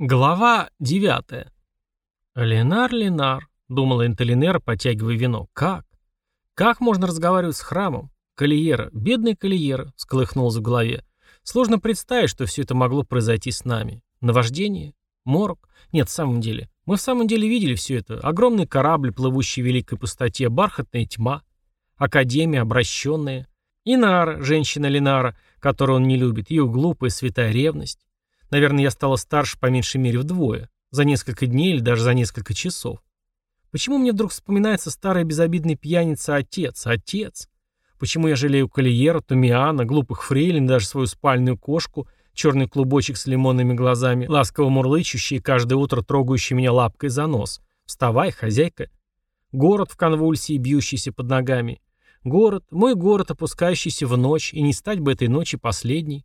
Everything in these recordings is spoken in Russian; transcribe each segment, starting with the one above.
Глава 9. «Ленар, Ленар», — думала Интелинера, потягивая вино. «Как? Как можно разговаривать с храмом? Калиера, бедный Калиера», — сколыхнулась в голове. «Сложно представить, что все это могло произойти с нами. Наваждение? Морок? Нет, в самом деле. Мы в самом деле видели все это. Огромный корабль, плывущий в великой пустоте, бархатная тьма, Академия, обращенная, Инара, женщина Ленара, которую он не любит, ее глупая святая ревность. Наверное, я стала старше по меньшей мере вдвое. За несколько дней или даже за несколько часов. Почему мне вдруг вспоминается старый безобидный пьяница отец, отец? Почему я жалею Калиера, Тумиана, глупых фрейлин, даже свою спальную кошку, черный клубочек с лимонными глазами, ласково мурлычущий и каждое утро трогающий меня лапкой за нос? Вставай, хозяйка. Город в конвульсии, бьющийся под ногами. Город, мой город, опускающийся в ночь, и не стать бы этой ночи последней.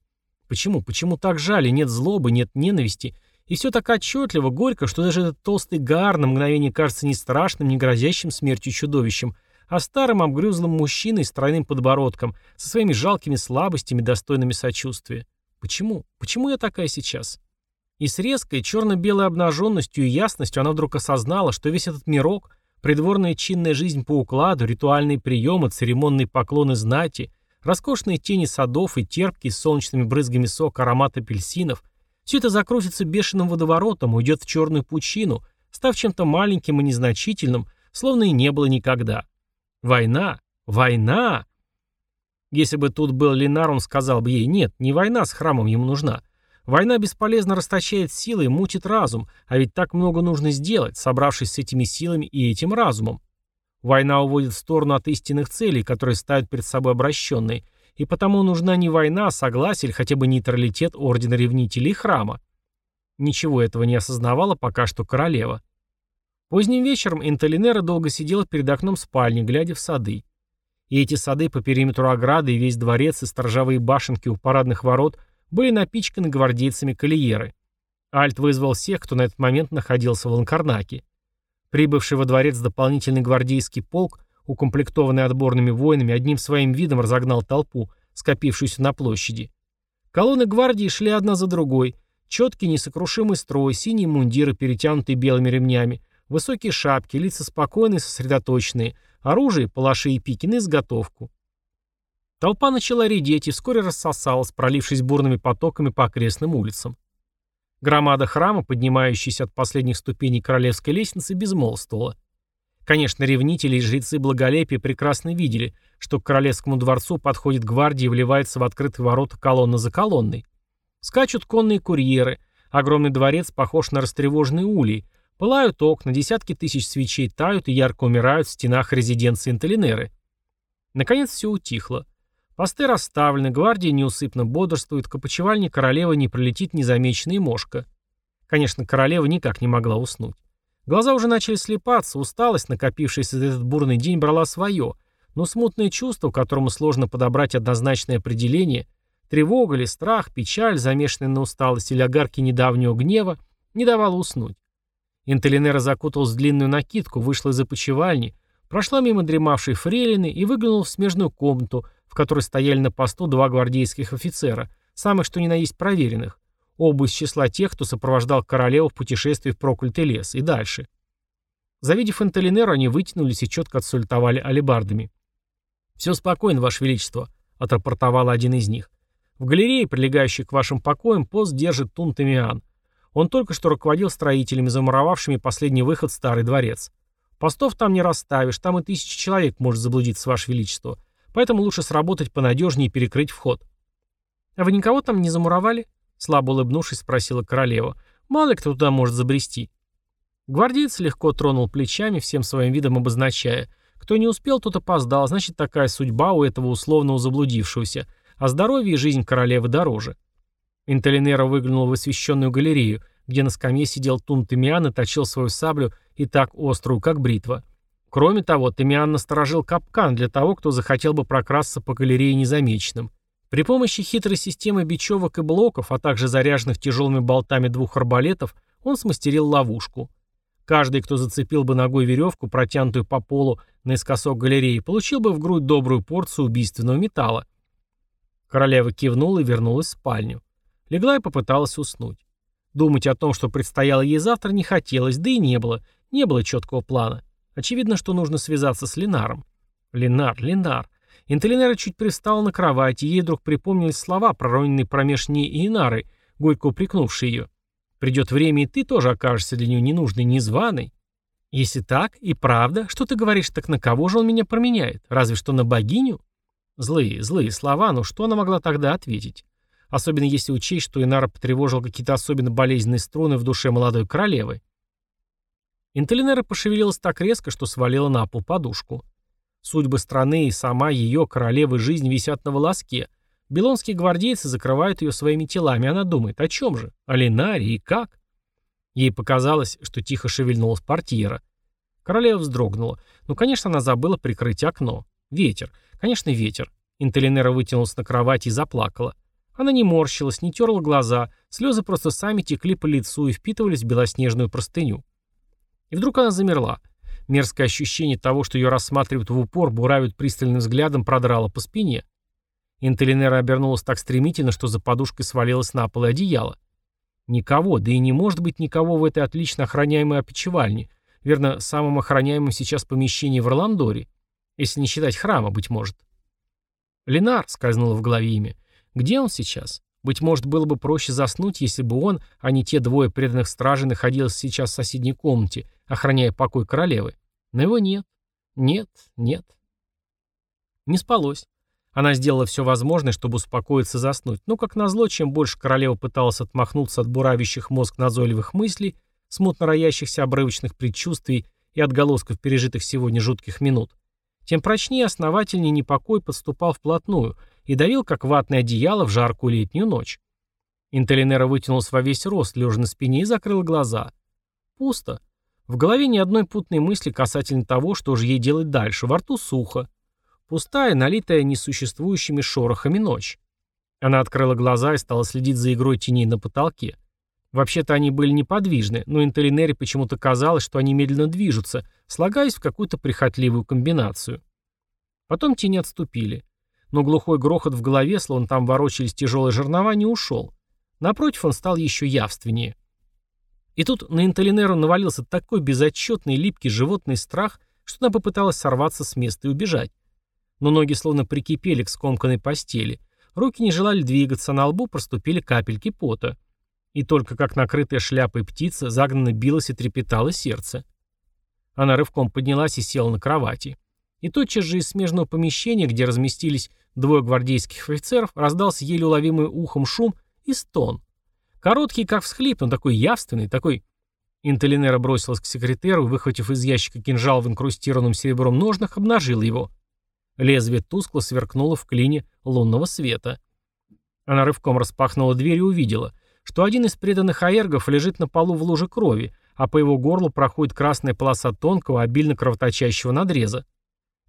Почему? Почему так жали? Нет злобы, нет ненависти. И все так отчетливо, горько, что даже этот толстый гар на мгновение кажется не страшным, не грозящим смертью чудовищем, а старым обгрюзлым мужчиной с тройным подбородком, со своими жалкими слабостями, достойными сочувствия. Почему? Почему я такая сейчас? И с резкой черно-белой обнаженностью и ясностью она вдруг осознала, что весь этот мирок, придворная чинная жизнь по укладу, ритуальные приемы, церемонные поклоны знати — Роскошные тени садов и терпкий с солнечными брызгами сок аромат апельсинов – все это закрутится бешеным водоворотом, уйдет в черную пучину, став чем-то маленьким и незначительным, словно и не было никогда. Война! Война! Если бы тут был Ленар, он сказал бы ей, нет, не война с храмом ему нужна. Война бесполезно расточает силы и мутит разум, а ведь так много нужно сделать, собравшись с этими силами и этим разумом. Война уводит в сторону от истинных целей, которые ставят перед собой обращенные, и потому нужна не война, а согласие или хотя бы нейтралитет Ордена Ревнителей и Храма. Ничего этого не осознавала пока что королева. Поздним вечером Интелинера долго сидела перед окном спальни, глядя в сады. И эти сады по периметру ограды и весь дворец и сторожевые башенки у парадных ворот были напичканы гвардейцами калиеры. Альт вызвал всех, кто на этот момент находился в Ланкарнаке. Прибывший во дворец дополнительный гвардейский полк, укомплектованный отборными воинами, одним своим видом разогнал толпу, скопившуюся на площади. Колонны гвардии шли одна за другой, четкий несокрушимый строй, синие мундиры, перетянутые белыми ремнями, высокие шапки, лица спокойные, сосредоточенные, оружие, палаши и пики на изготовку. Толпа начала редеть и вскоре рассосалась, пролившись бурными потоками по окрестным улицам. Громада храма, поднимающаяся от последних ступеней королевской лестницы, безмолвствовала. Конечно, ревнители и жрецы благолепия прекрасно видели, что к королевскому дворцу подходит гвардия и вливается в открытые ворота колонна за колонной. Скачут конные курьеры, огромный дворец похож на растревоженный улей, пылают окна, десятки тысяч свечей тают и ярко умирают в стенах резиденции Интелинеры. Наконец все утихло. Посты расставлены, гвардия неусыпно бодрствует, к опочивальне королевы не пролетит незамеченная мошка. Конечно, королева никак не могла уснуть. Глаза уже начали слепаться, усталость, накопившаяся за этот бурный день, брала свое, но смутное чувство, которому сложно подобрать однозначное определение, тревога ли, страх, печаль, замешанная на усталость или огарки недавнего гнева, не давало уснуть. Интелинера закуталась в длинную накидку, вышла из опочивальни, прошла мимо дремавшей фрейлины и выглянула в смежную комнату, в которой стояли на посту два гвардейских офицера, самых что ни на есть проверенных, оба из числа тех, кто сопровождал королеву в путешествии в проклятый лес и дальше. Завидев Интелинеру, они вытянулись и четко отсультовали алебардами. «Все спокойно, Ваше Величество», — отрапортовал один из них. «В галерее, прилегающей к вашим покоям, пост держит Тунтамиан. Он только что руководил строителями, замуровавшими последний выход в Старый дворец. Постов там не расставишь, там и тысячи человек может заблудиться, Ваше Величество. Поэтому лучше сработать понадежнее и перекрыть вход. «А вы никого там не замуровали?» Слабо улыбнувшись, спросила королева. «Мало ли кто туда может забрести». Гвардеец легко тронул плечами, всем своим видом обозначая. Кто не успел, тот опоздал, значит, такая судьба у этого условного заблудившегося, а здоровье и жизнь королевы дороже. Интелинера выглянул в освещенную галерею, где на скамье сидел Тун Тымиан и точил свою саблю и так острую, как бритва. Кроме того, Тамиан насторожил капкан для того, кто захотел бы прокрасться по галерее незамеченным. При помощи хитрой системы бечевок и блоков, а также заряженных тяжелыми болтами двух арбалетов, он смастерил ловушку. Каждый, кто зацепил бы ногой веревку, протянутую по полу наискосок галереи, получил бы в грудь добрую порцию убийственного металла. Королева кивнула и вернулась в спальню. Легла и попыталась уснуть. Думать о том, что предстояло ей завтра, не хотелось, да и не было. Не было четкого плана. Очевидно, что нужно связаться с Ленаром. Ленар, Ленар. Интелинера чуть привстала на кровати, ей вдруг припомнились слова, пророненные промеж ней и Инарой, горько упрекнувшие ее. «Придет время, и ты тоже окажешься для нее ненужной, незваной». «Если так, и правда, что ты говоришь, так на кого же он меня променяет? Разве что на богиню?» Злые, злые слова, но что она могла тогда ответить? Особенно если учесть, что Инара потревожил какие-то особенно болезненные струны в душе молодой королевы. Интелинера пошевелилась так резко, что свалила на пол подушку. Судьбы страны и сама ее, королевы, жизнь висят на волоске. Белонские гвардейцы закрывают ее своими телами. Она думает, о чем же? О Ленаре и как? Ей показалось, что тихо шевельнулась портьера. Королева вздрогнула. Ну, конечно, она забыла прикрыть окно. Ветер. Конечно, ветер. Интелинера вытянулась на кровати и заплакала. Она не морщилась, не терла глаза, слезы просто сами текли по лицу и впитывались в белоснежную простыню. И вдруг она замерла. Мерзкое ощущение того, что ее рассматривают в упор, буравят пристальным взглядом, продрало по спине. Интелинера обернулась так стремительно, что за подушкой свалилась на пол одеяло. Никого, да и не может быть никого в этой отлично охраняемой опечевальне, верно, самом охраняемом сейчас помещении в Орландоре, если не считать храма, быть может. Ленар, скользнуло в голове имя, где он сейчас? Быть может, было бы проще заснуть, если бы он, а не те двое преданных стражей, находился сейчас в соседней комнате, охраняя покой королевы. Но его нет. Нет, нет. Не спалось. Она сделала все возможное, чтобы успокоиться и заснуть, но, как назло, чем больше королева пыталась отмахнуться от буравящих мозг назойливых мыслей, смутно роящихся обрывочных предчувствий и отголосков пережитых сегодня жутких минут, тем прочнее основательнее непокой подступал вплотную и давил, как ватное одеяло в жаркую летнюю ночь. Интелинера вытянулась во весь рост, лежа на спине, и закрыла глаза. Пусто. В голове ни одной путной мысли касательно того, что же ей делать дальше. Во рту сухо. Пустая, налитая несуществующими шорохами ночь. Она открыла глаза и стала следить за игрой теней на потолке. Вообще-то они были неподвижны, но Интелинере почему-то казалось, что они медленно движутся, слагаясь в какую-то прихотливую комбинацию. Потом тени отступили. Но глухой грохот в голове, словно там ворочались тяжелые жернова, не ушел. Напротив, он стал еще явственнее. И тут на Интелинеру навалился такой безотчетный липкий животный страх, что она попыталась сорваться с места и убежать. Но ноги словно прикипели к скомканной постели. Руки не желали двигаться, на лбу проступили капельки пота. И только как накрытая шляпой птица загнанно билось и трепетало сердце. Она рывком поднялась и села на кровати. И тотчас же из смежного помещения, где разместились двое гвардейских офицеров, раздался еле уловимый ухом шум и стон. Короткий, как всхлип, но такой явственный, такой... Интелинера бросилась к секретеру, выхватив из ящика кинжал в инкрустированном серебром ножнах, обнажила его. Лезвие тускло сверкнуло в клине лунного света. Она рывком распахнула дверь и увидела что один из преданных аэргов лежит на полу в луже крови, а по его горлу проходит красная полоса тонкого, обильно кровоточащего надреза.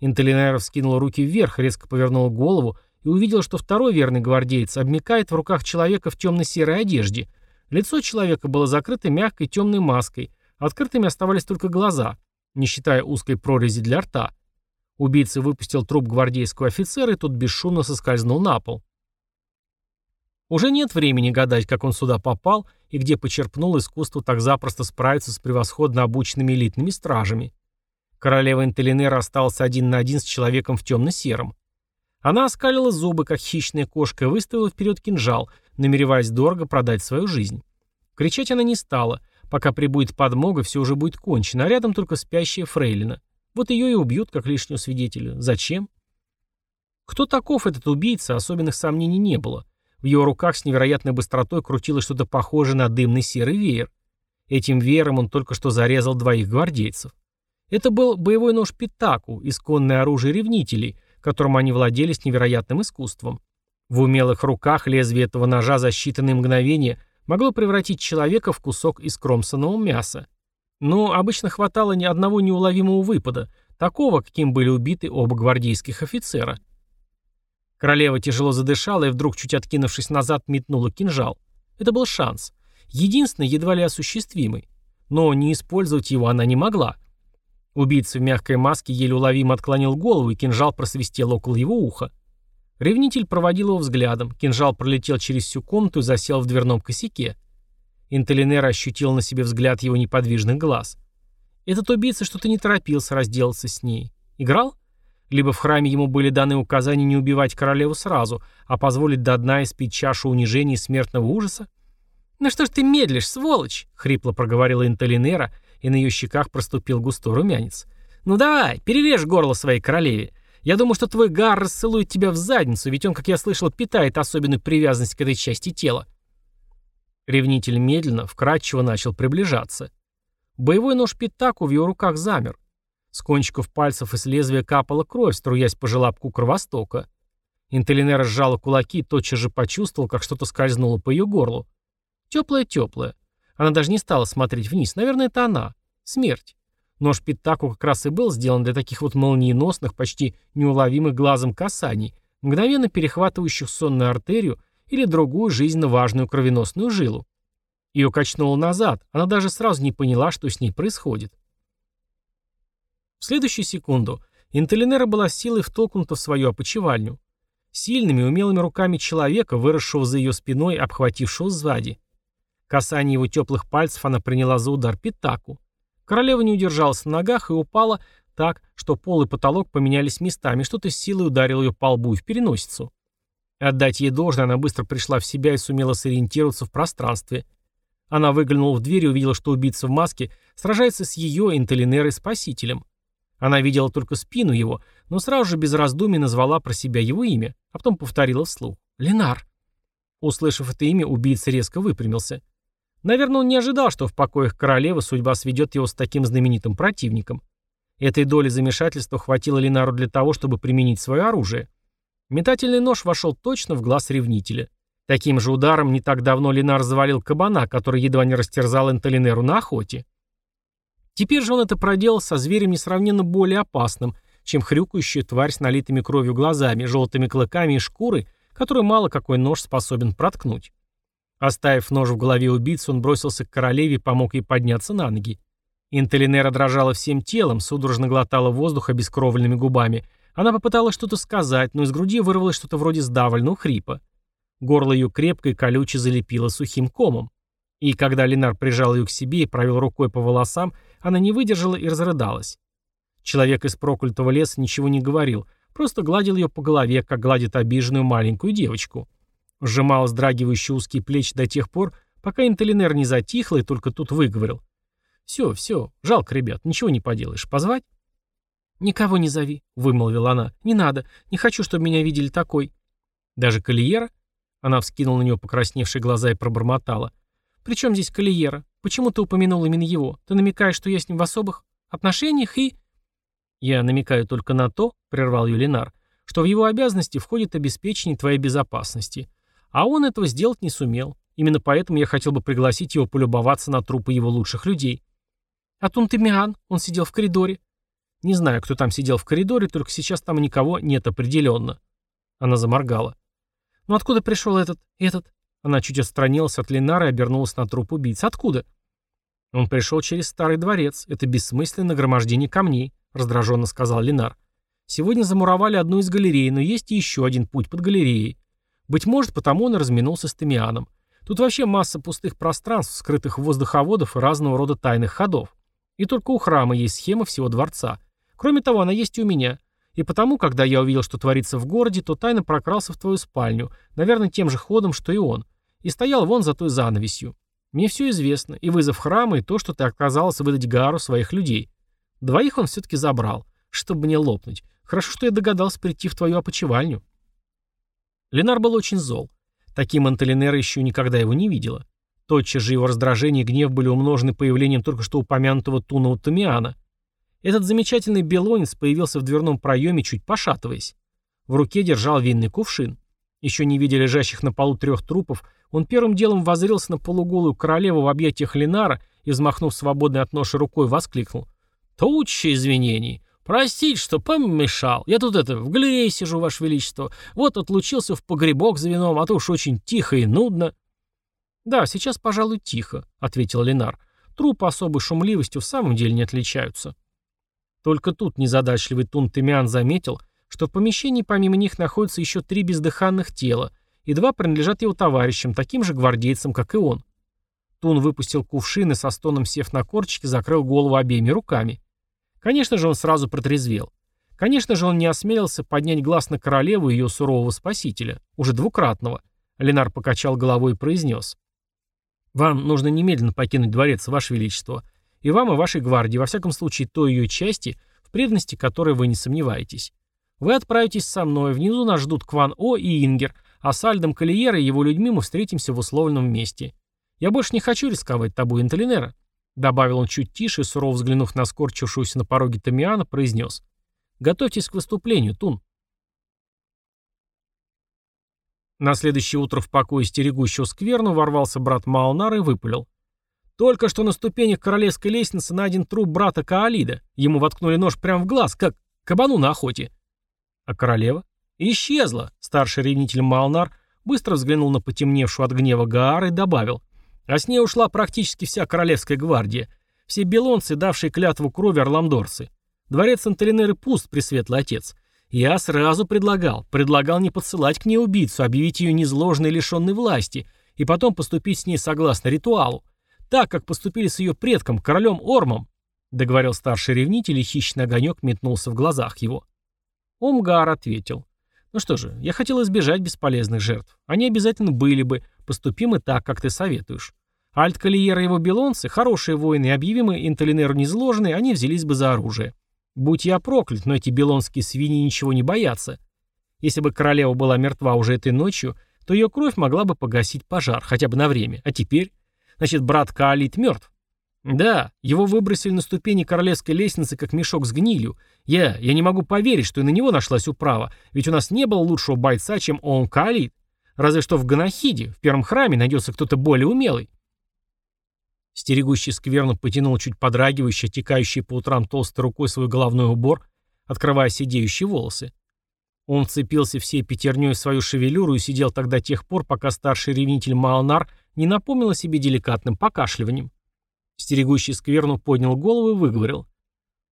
Интелинайров скинул руки вверх, резко повернул голову и увидел, что второй верный гвардеец обмикает в руках человека в темно-серой одежде. Лицо человека было закрыто мягкой темной маской, открытыми оставались только глаза, не считая узкой прорези для рта. Убийца выпустил труп гвардейского офицера, и тот бесшумно соскользнул на пол. Уже нет времени гадать, как он сюда попал и где почерпнул искусство так запросто справиться с превосходно обученными элитными стражами. Королева Интелинера осталась один на один с человеком в темно-сером. Она оскалила зубы, как хищная кошка, и выставила вперед кинжал, намереваясь дорого продать свою жизнь. Кричать она не стала. Пока прибудет подмога, все уже будет кончено, а рядом только спящая фрейлина. Вот ее и убьют, как лишнюю свидетеля. Зачем? Кто таков этот убийца, особенных сомнений не было. В его руках с невероятной быстротой крутилось что-то похожее на дымный серый веер. Этим веером он только что зарезал двоих гвардейцев. Это был боевой нож Питаку, исконное оружие ревнителей, которым они владели с невероятным искусством. В умелых руках лезвие этого ножа за считанные мгновения могло превратить человека в кусок искромсанного мяса. Но обычно хватало ни одного неуловимого выпада, такого, каким были убиты оба гвардейских офицера – Королева тяжело задышала и вдруг, чуть откинувшись назад, метнула кинжал. Это был шанс. Единственный, едва ли осуществимый. Но не использовать его она не могла. Убийца в мягкой маске еле уловимо отклонил голову, и кинжал просвистел около его уха. Ревнитель проводил его взглядом. Кинжал пролетел через всю комнату и засел в дверном косяке. Интелинер ощутил на себе взгляд его неподвижных глаз. Этот убийца что-то не торопился разделаться с ней. Играл? Либо в храме ему были даны указания не убивать королеву сразу, а позволить до дна испить чашу унижения и смертного ужаса? «Ну что ж ты медлишь, сволочь?» — хрипло проговорила Интелинера, и на ее щеках проступил густой румянец. «Ну давай, перережь горло своей королеве. Я думаю, что твой гар расцелует тебя в задницу, ведь он, как я слышал, питает особенную привязанность к этой части тела». Ревнитель медленно, вкрадчиво начал приближаться. Боевой нож Питаку в его руках замер. С кончиков пальцев и с лезвия капала кровь, струясь по желобку кровостока. Интелинера сжала кулаки и тотчас же почувствовал, как что-то скользнуло по ее горлу. Теплая-теплая. Она даже не стала смотреть вниз. Наверное, это она. Смерть. Нож Питаку как раз и был сделан для таких вот молниеносных, почти неуловимых глазом касаний, мгновенно перехватывающих сонную артерию или другую жизненно важную кровеносную жилу. Ее качнуло назад, она даже сразу не поняла, что с ней происходит. В следующую секунду Интелинера была силой втолкнута в свою опочивальню. Сильными, умелыми руками человека, выросшего за ее спиной, обхватившего сзади. Касание его теплых пальцев она приняла за удар пятаку. Королева не удержалась на ногах и упала так, что пол и потолок поменялись местами, что-то с силой ударило ее по лбу и в переносицу. Отдать ей должное, она быстро пришла в себя и сумела сориентироваться в пространстве. Она выглянула в дверь и увидела, что убийца в маске сражается с ее интеллинерой-спасителем. Она видела только спину его, но сразу же без раздумий назвала про себя его имя, а потом повторила вслух. «Ленар». Услышав это имя, убийца резко выпрямился. Наверное, он не ожидал, что в покоях королевы судьба сведет его с таким знаменитым противником. Этой доли замешательства хватило Ленару для того, чтобы применить свое оружие. Метательный нож вошел точно в глаз ревнителя. Таким же ударом не так давно Ленар завалил кабана, который едва не растерзал Энтелинеру на охоте. Теперь же он это проделал со зверем несравненно более опасным, чем хрюкающая тварь с налитыми кровью глазами, желтыми клыками и шкурой, которую мало какой нож способен проткнуть. Оставив нож в голове убийцы, он бросился к королеве и помог ей подняться на ноги. Интелинера дрожала всем телом, судорожно глотала воздух обескровленными губами. Она попыталась что-то сказать, но из груди вырвалось что-то вроде сдавленного хрипа. Горло ее крепко и колюче залепило сухим комом. И когда Ленар прижал ее к себе и провел рукой по волосам, она не выдержала и разрыдалась. Человек из проклятого леса ничего не говорил, просто гладил ее по голове, как гладит обиженную маленькую девочку. Сжимал сдрагивающие узкие плечи до тех пор, пока Интелинер не затихла и только тут выговорил. «Все, все, жалко, ребят, ничего не поделаешь. Позвать?» «Никого не зови», — вымолвила она. «Не надо. Не хочу, чтобы меня видели такой». «Даже Калиера?» Она вскинула на него покрасневшие глаза и пробормотала. «При чем здесь Калиера? Почему ты упомянул именно его? Ты намекаешь, что я с ним в особых отношениях и...» «Я намекаю только на то», — прервал ее «что в его обязанности входит обеспечение твоей безопасности. А он этого сделать не сумел. Именно поэтому я хотел бы пригласить его полюбоваться на трупы его лучших людей». «А Тунтемиан? Он сидел в коридоре». «Не знаю, кто там сидел в коридоре, только сейчас там никого нет определенно». Она заморгала. «Ну откуда пришел этот... этот...» Она чуть отстранилась от Ленара и обернулась на труп убийцы. «Откуда?» «Он пришел через старый дворец. Это бессмысленное нагромождение камней», — раздраженно сказал Ленар. «Сегодня замуровали одну из галерей, но есть еще один путь под галереей. Быть может, потому он разминулся с Тамианом. Тут вообще масса пустых пространств, скрытых воздуховодов и разного рода тайных ходов. И только у храма есть схема всего дворца. Кроме того, она есть и у меня. И потому, когда я увидел, что творится в городе, то тайно прокрался в твою спальню, наверное, тем же ходом, что и он, и стоял вон за той занавесью. Мне все известно, и вызов храма, и то, что ты отказался выдать Гару своих людей. Двоих он все-таки забрал, чтобы мне лопнуть. Хорошо, что я догадался прийти в твою опочивальню. Ленар был очень зол. Таким Антелинера еще никогда его не видела. Тотчас же его раздражение и гнев были умножены появлением только что упомянутого Туного Тамиана. Этот замечательный белонец появился в дверном проеме, чуть пошатываясь. В руке держал винный кувшин. Еще не видя лежащих на полу трех трупов, он первым делом воззрелся на полуголую королеву в объятиях Ленара и, взмахнув свободной от ноши рукой, воскликнул. «Туча извинений! Простите, что помешал. Я тут это, в галерее сижу, Ваше Величество. Вот отлучился в погребок за вином, а то уж очень тихо и нудно». «Да, сейчас, пожалуй, тихо», — ответил Ленар. «Трупы особой шумливостью в самом деле не отличаются». Только тут незадачливый Тун Тымян заметил, что в помещении помимо них находятся еще три бездыханных тела, и два принадлежат его товарищам, таким же гвардейцам, как и он. Тун выпустил кувшин и со стоном сев на корчики, закрыл голову обеими руками. Конечно же, он сразу протрезвел. Конечно же, он не осмелился поднять глаз на королеву и ее сурового спасителя, уже двукратного. Ленар покачал головой и произнес. «Вам нужно немедленно покинуть дворец, Ваше Величество. И вам, и вашей гвардии, во всяком случае, той ее части, в преданности которой вы не сомневаетесь. Вы отправитесь со мной, внизу нас ждут Кван-О и Ингер, а с Альдом Калиера и его людьми мы встретимся в условленном месте. Я больше не хочу рисковать тобой, Интелинера», добавил он чуть тише, сурово взглянув на скорчившуюся на пороге Тамиана, произнес. «Готовьтесь к выступлению, Тун». На следующее утро в покое стерегущего скверну ворвался брат Малнар и выпалил. Только что на ступенях королевской лестницы найден труп брата Каалида. Ему воткнули нож прямо в глаз, как кабану на охоте. А королева? Исчезла. Старший ревнитель Малнар быстро взглянул на потемневшую от гнева Гаара и добавил. А с ней ушла практически вся королевская гвардия. Все белонцы, давшие клятву крови орламдорцы. Дворец Анталинеры пуст, пресветлый отец. Я сразу предлагал, предлагал не подсылать к ней убийцу, объявить ее незложной лишенной власти, и потом поступить с ней согласно ритуалу. Так, как поступили с ее предком, королем Ормом, договорил старший ревнитель, и хищный огонек метнулся в глазах его. Омгар ответил. Ну что же, я хотел избежать бесполезных жертв. Они обязательно были бы, поступимы так, как ты советуешь. Альт Калиера и его белонцы, хорошие воины и объявимые Интелинеру незложенные, они взялись бы за оружие. Будь я проклят, но эти белонские свиньи ничего не боятся. Если бы королева была мертва уже этой ночью, то ее кровь могла бы погасить пожар, хотя бы на время. А теперь? Значит, брат Каалит мертв. Да, его выбросили на ступени королевской лестницы, как мешок с гнилью. Я, я не могу поверить, что и на него нашлась управа, ведь у нас не было лучшего бойца, чем он Каалит. Разве что в Ганахиде, в первом храме, найдется кто-то более умелый. Стерегущий скверну потянул чуть подрагивающий, текающий по утрам толстой рукой свой головной убор, открывая сидеющие волосы. Он вцепился всей пятерней в свою шевелюру и сидел тогда тех пор, пока старший ревнитель Маонар не напомнил о себе деликатным покашливанием. Стерегущий скверну поднял голову и выговорил.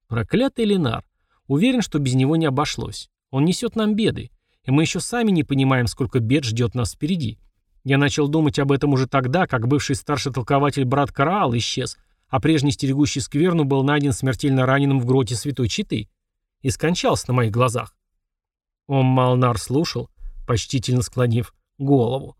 «Проклятый Ленар. Уверен, что без него не обошлось. Он несет нам беды, и мы еще сами не понимаем, сколько бед ждет нас впереди. Я начал думать об этом уже тогда, как бывший старший толкователь брат Караал исчез, а прежний стерегущий скверну был найден смертельно раненым в гроте Святой Читы и скончался на моих глазах. Он Малнар слушал, почтительно склонив голову.